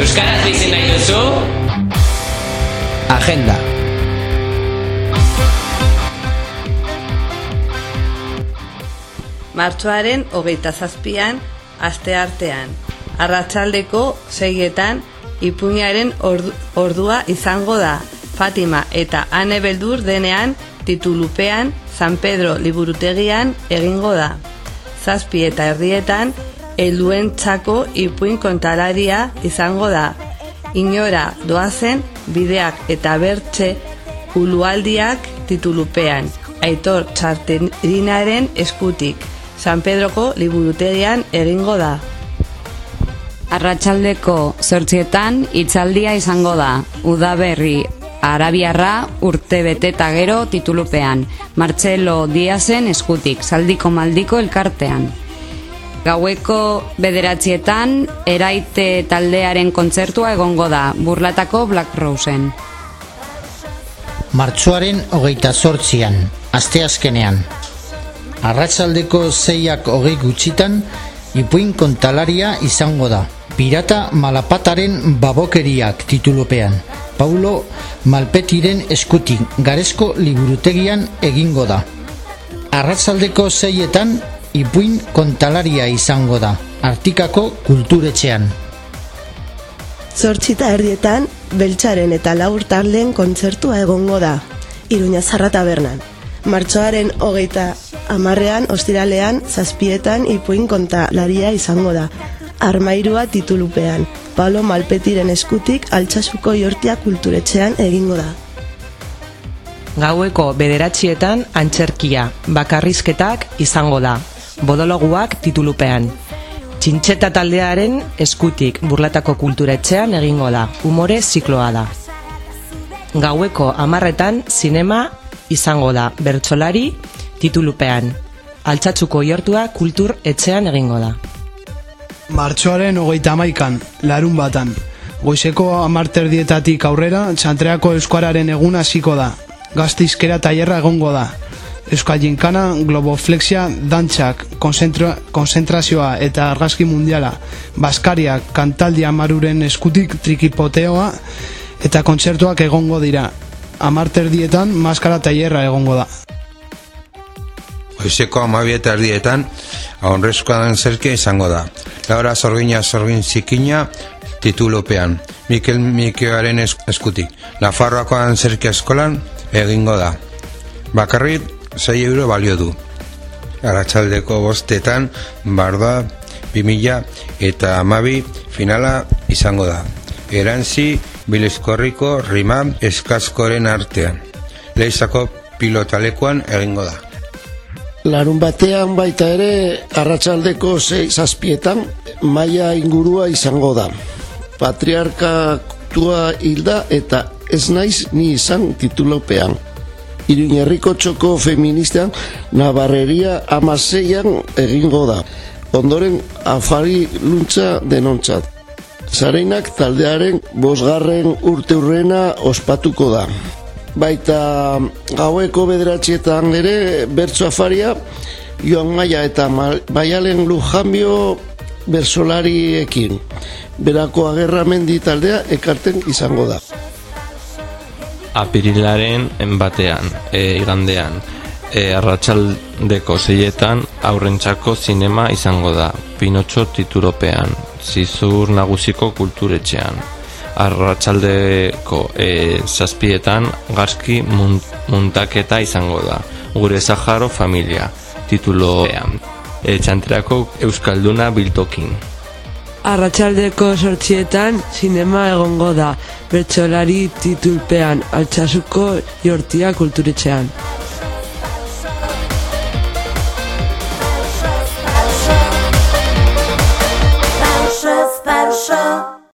Euskaraz bizi nahi duzu? Agenda. Martxoaren hogeita zazpian, aste artean. Arratsaldeko seietan, ipuñaren ordu, ordua izango da. Fatima eta Ane Beldur denean, titulupean, San Pedro liburutegian egingo da. Zazpi eta herrietan, helduen txako ipuin kontalaria izango da. Inora doazen, bideak eta bertxe, ulualdiak titulupean. Aitor txarterinaren eskutik. San Pedroko liburutegian egingo da. Arratsaldeko zortzietan hitzaldia izango da. Udaberri Arabiarra urte bete eta gero titulupean. Martxelo Diazen eskutik, saldiko maldiko elkartean. Gaueko bederatzietan, eraite taldearen kontzertua egongo da, burlatako Black Rosen. Martxoaren hogeita zortzian, asteazkenean. Arratsaldeko zeiak hogei gutxitan, ipuin kontalaria izango da. Pirata Malapataren babokeriak titulupean. Paulo Malpetiren eskutik garezko liburutegian egingo da. Arratsaldeko zeietan ipuin kontalaria izango da. Artikako kulturetxean. Zortzita erdietan, beltxaren eta laur tarleen kontzertua egongo da. Iruña Zarra tabernan. Martxoaren hogeita amarrean, ostiralean, zazpietan ipuin kontalaria izango da. Armairua titulupean. Palo Malpetiren eskutik altsasuko jortia kulturetxean egingo da. Gaueko bederatxietan antxerkia, bakarrizketak izango da. Bodologuak titulupean. Txintxeta taldearen eskutik burlatako kulturetxean egingo da. Umore zikloa da. Gaueko amarretan sinema izango da. Bertsolari titulupean. Altsatzuko jortua kultur etxean egingo da. Martxoaren hogeita amaikan, larun batan. Goizeko amarter dietatik aurrera, txantreako euskararen egun hasiko da. Gaztizkera tailerra egongo da. Euskal Jinkana, Globoflexia, Dantxak, konzentra, konzentrazioa eta argazki mundiala, Baskariak, Kantaldia Maruren eskutik trikipoteoa eta kontzertuak egongo dira. Amarter dietan, maskara tailerra egongo da. Oizeko amabieta erdietan, ahonrezkoa den izango da. Laura Zorgina Zorgin Zikina titulopean, Mikel Mikeoaren eskutik. Nafarroako den eskolan egingo da. Bakarrit, 6 euro balio du. Arratxaldeko bostetan, barda, 2000 eta amabi finala izango da. Erantzi, bilezkorriko, rima, eskazkoren artean. Leizako pilotalekuan egingo da. Larun batean baita ere arratsaldeko sei zazpietan maila ingurua izango da. Patriarkatua hilda eta ez naiz ni izan titulopean. Iruñerriko txoko feministean nabarreria amaseian egingo da. Ondoren afari luntza denontzat. Zareinak taldearen bosgarren urte urrena ospatuko da baita gaueko bederatxietan ere bertso afaria joan maia eta baialen lujanbio bersolariekin berako agerramendi taldea ekarten izango da apirilaren batean e, igandean e, arratsaldeko zeietan aurrentzako zinema izango da Pinotxo tituropean zizur nagusiko kulturetxean arratsaldeko e, zazpietan garzki muntaketa izango da. Gure Zaharo familia, tituloean. E, txantreako Euskalduna biltokin arratsaldeko sortxietan sinema egongo da, bertxolari titulpean, altxasuko jortia kulturetxean. Pauso, pauso.